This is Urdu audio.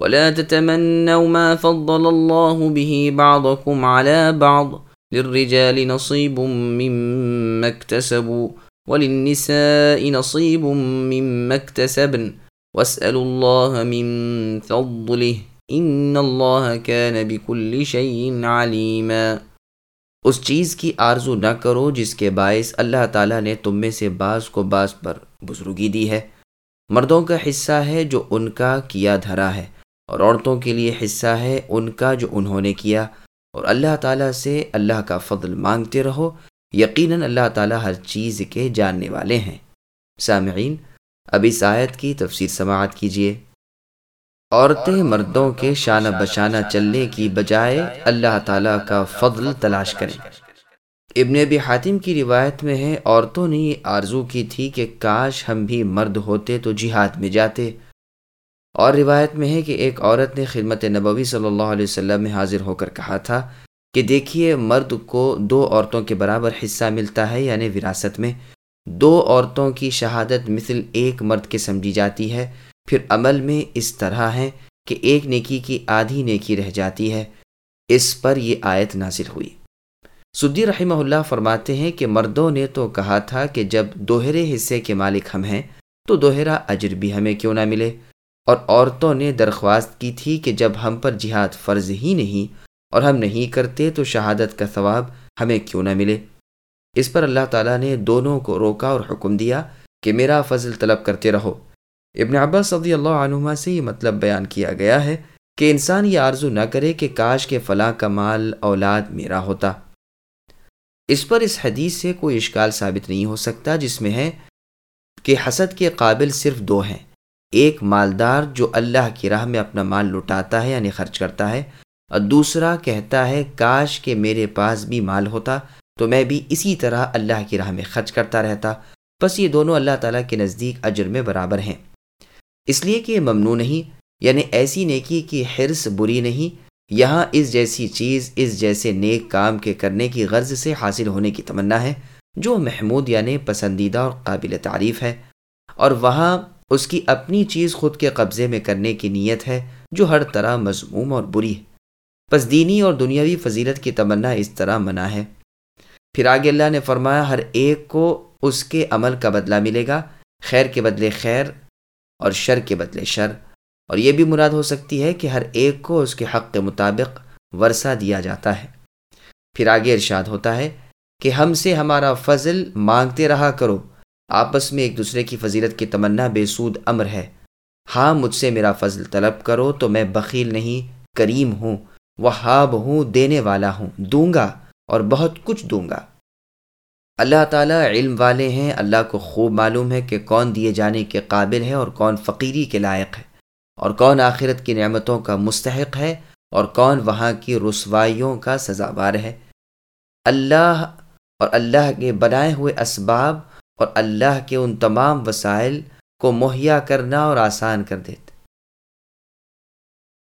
ولا تتمنوا ما فضل الله به بعضكم على بعض للرجال نصيب مما اكتسبوا وللنساء نصيب مما اكتسبن. واسألوا الله من فضله. ان اللہ كان بكل شيء عليما. اس چیز کی آرزو نہ کرو جس کے باعث اللہ تعالیٰ نے تم میں سے بعض کو بعض پر بزرگی دی ہے۔ مردوں کا حصہ ہے جو ان کا کیا دھرا ہے۔ اور عورتوں کے لیے حصہ ہے ان کا جو انہوں نے کیا۔ اور اللہ تعالیٰ سے اللہ کا فضل مانگتے رہو۔ یقیناً اللہ تعالیٰ ہر چیز کے جاننے والے ہیں۔ سامعین، اب اس آیت کی تفسیر سماعت کیجیے۔ عورتیں مردوں کے شانہ بشانہ چلنے کی بجائے اللہ تعالیٰ کا فضل تلاش کریں۔ ابن ابی حاتم کی روایت میں ہے، عورتوں نے یہ آرزو کی تھی کہ کاش ہم بھی مرد ہوتے تو جہاد میں جاتے۔ اور روایت میں ہے کہ ایک عورت نے خدمت نبوی صلی اللہ علیہ وسلم میں حاضر ہو کر کہا تھا کہ دیکھیے مرد کو دو عورتوں کے برابر حصہ ملتا ہے یعنی وراثت میں۔ دو عورتوں کی شہادت مثل ایک مرد کے سمجھی جاتی ہے۔ پھر عمل میں اس طرح ہے کہ ایک نیکی کی آدھی نیکی رہ جاتی ہے۔ اس پر یہ آیت نازل ہوئی۔ سدی رحمہ اللہ فرماتے ہیں کہ مردوں نے تو کہا تھا کہ جب دوہرے حصے کے مالک ہم ہیں، تو دوہرا اجر بھی ہمیں کیوں نہ ملے؟ اور عورتوں نے درخواست کی تھی کہ جب ہم پر جہاد فرض ہی نہیں اور ہم نہیں کرتے تو شہادت کا ثواب ہمیں کیوں نہ ملے؟ اس پر اللہ تعالیٰ نے دونوں کو روکا اور حکم دیا کہ میرا فضل طلب کرتے رہو۔ ابن عباس صدی اللہ عنہما سے یہ مطلب بیان کیا گیا ہے کہ انسان یہ آرزو نہ کرے کہ کاش کے فلاں کا مال اولاد میرا ہوتا۔ اس پر اس حدیث سے کوئی اشکال ثابت نہیں ہو سکتا جس میں ہے کہ حسد کے قابل صرف دو ہیں۔ ایک مالدار جو اللہ کی راہ میں اپنا مال لٹاتا ہے یعنی خرچ کرتا ہے اور دوسرا کہتا ہے، کاش کہ میرے پاس بھی مال ہوتا تو میں بھی اسی طرح اللہ کی راہ میں خرچ کرتا رہتا۔ بس یہ دونوں اللہ تعالیٰ کے نزدیک اجر میں برابر ہیں۔ اس لیے کہ یہ ممنوع نہیں یعنی ایسی نیکی کی حرص بری نہیں، یہاں اس جیسی چیز، اس جیسے نیک کام کے کرنے کی غرض سے حاصل ہونے کی تمنا ہے، جو محمود یعنی پسندیدہ اور قابل تعریف ہے۔ اور وہاں اس کی اپنی چیز خود کے قبضے میں کرنے کی نیت ہے، جو ہر طرح مضموم اور بری ہے۔ پس دینی اور دنیاوی فضیلت کی تمنا اس طرح منع ہے۔ پھر آگے اللہ نے فرمایا، ہر ایک کو اس کے عمل کا بدلہ ملے گا، خیر کے بدلے خیر اور شر کے بدلے شر۔ اور یہ بھی مراد ہو سکتی ہے کہ ہر ایک کو اس کے حق کے مطابق ورثہ دیا جاتا ہے۔ پھر آگے ارشاد ہوتا ہے کہ ہم سے ہمارا فضل مانگتے رہا کرو۔ آپس میں ایک دوسرے کی فضیلت کی تمنا بے سود امر ہے۔ ہاں مجھ سے میرا فضل طلب کرو تو میں بخیل نہیں، کریم ہوں، وہاب ہوں، دینے والا ہوں، دوں گا اور بہت کچھ دوں گا۔ اللہ تعالیٰ علم والے ہیں، اللہ کو خوب معلوم ہے کہ کون دیے جانے کے قابل ہے اور کون فقیری کے لائق ہے۔ اور کون آخرت کی نعمتوں کا مستحق ہے اور کون وہاں کی رسوائیوں کا سزاوار ہے۔ اللہ اور اللہ کے بنائے ہوئے اسباب اور اللہ کے ان تمام وسائل کو مہیا کرنا اور آسان کر دیتا